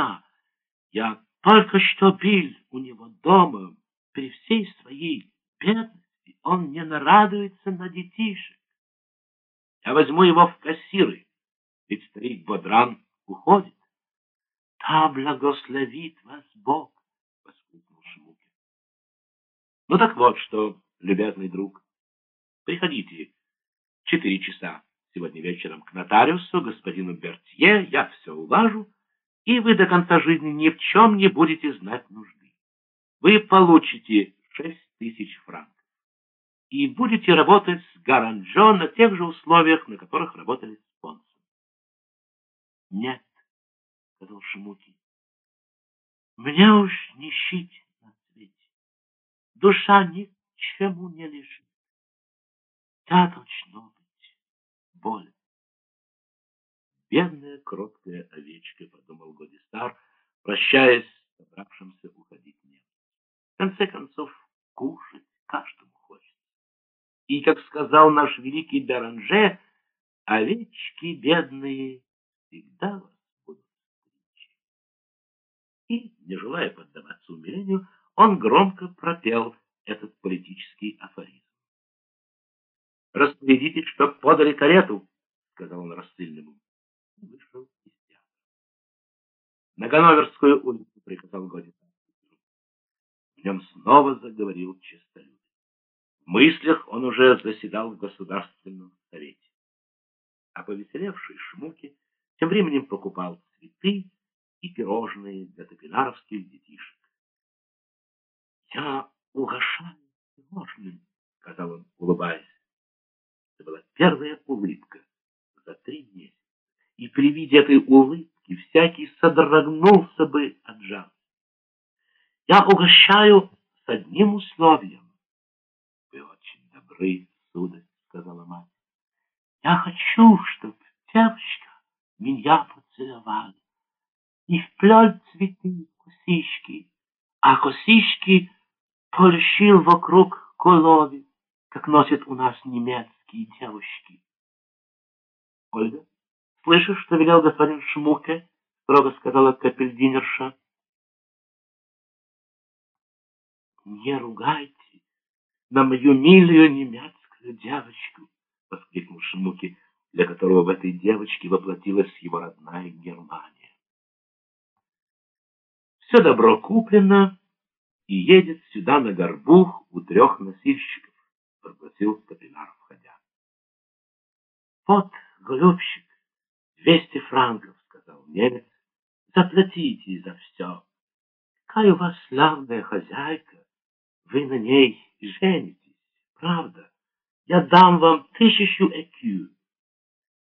Да, я только что бил у него дома, при всей своей бедности он не нарадуется на детишек. Я возьму его в кассиры, ведь старик Бодран уходит. Да благословит вас Бог, — воскликнул Шмукин. Ну так вот что, любезный друг, приходите четыре часа сегодня вечером к нотариусу, господину Бертье, я все улажу, и вы до конца жизни ни в чем не будете знать нужды. Вы получите шесть тысяч франков и будете работать с Гаранджо на тех же условиях, на которых работали с Понсом. — Нет, — сказал Шимуки, — мне уж не щить на свете. Душа ни к чему не лежит. Я должно быть болен. Бедная кроткая овечка, — подумал прощаясь собравшимся уходить немцем. В конце концов, кушать каждому хочется. И, как сказал наш великий Беранже, овечки бедные всегда вас будут стричь. И, не желая поддаваться умилению, он громко пропел этот политический афоризм. «Распорядитесь, чтоб подали карету», — сказал он рассыльному На Ганноверскую улицу приказал Годин. В нем снова заговорил честолюбие. В мыслях он уже заседал в Государственном Совете. А повеселевший Шмуки тем временем покупал цветы и пирожные для топинаровских детишек. — Я угошаю пирожным, — сказал он, улыбаясь. Это была первая улыбка за три месяца и при виде этой улыбки всякий содрогнулся бы от жалости. Я угощаю с одним условием. — Вы очень добры, сударь, — сказала мать. — Я хочу, чтобы девочка меня поцеловала и вплел цветы косички, а косички полощил вокруг головы, как носят у нас немецкие девушки. Ольга? — Слышишь, что велел господин Шмуке? — строго сказала капельдинерша. — Не ругайте на мою милую немецкую девочку! — воскликнул Шмуке, для которого в этой девочке воплотилась его родная Германия. Все добро куплено и едет сюда на горбух у трех носильщиков, — прогласил капеллар, входя. — Вот, голубчик, Двести франков, — сказал немец. Заплатите за все. Какая у вас славная хозяйка. Вы на ней женитесь, правда? Я дам вам тысячу экю.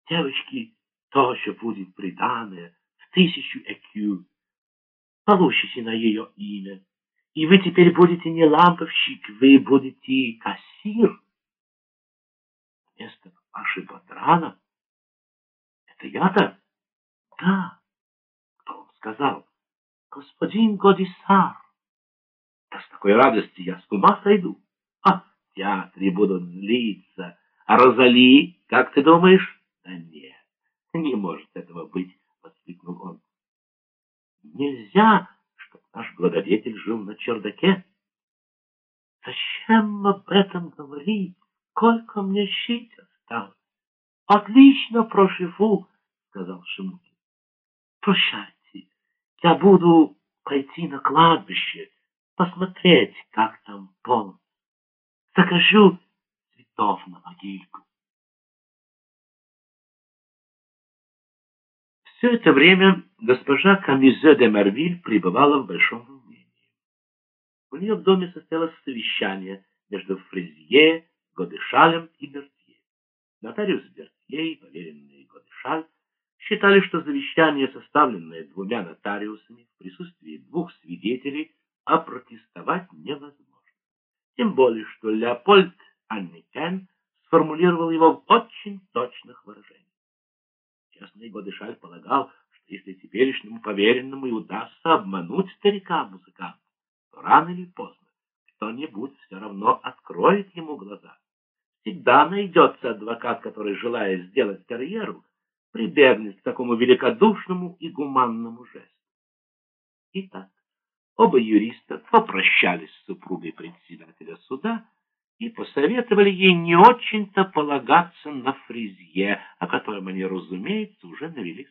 Девочки тоже будет приданное в тысячу экю. Получите на ее имя. И вы теперь будете не ламповщик, вы будете кассир. Вместо вашей Бодрана это я-то? Да. Кто вам сказал? Господин Годисар. Да с такой радости я с ума сойду. А в театре будут злиться. А Розали, как ты думаешь? Да нет, не может этого быть, воскликнул он. Нельзя, чтобы наш благодетель жил на чердаке. Зачем об этом говорить? Сколько мне щить осталось? Отлично прошиву сказал Шимукин. Прощайте, я буду пойти на кладбище, посмотреть, как там пол. Закажу цветов на могильку. Все это время госпожа Камизе де Марвиль пребывала в большом волнении. У нее в доме состоялось совещание между Фрезье, Годешалем и Бертье. Нотариус Бертье и поверенный Годешаль считали, что завещание, составленное двумя нотариусами в присутствии двух свидетелей, опротестовать невозможно. Тем более, что Леопольд Анникен сформулировал его в очень точных выражениях. Честный Годышаль полагал, что если теперешнему поверенному и удастся обмануть старика-музыканта, то рано или поздно кто-нибудь все равно откроет ему глаза. Всегда найдется адвокат, который, желая сделать карьеру, прибегнет к такому великодушному и гуманному жесту. Итак, оба юриста попрощались с супругой председателя суда и посоветовали ей не очень-то полагаться на фрезье, о котором они, разумеется, уже навели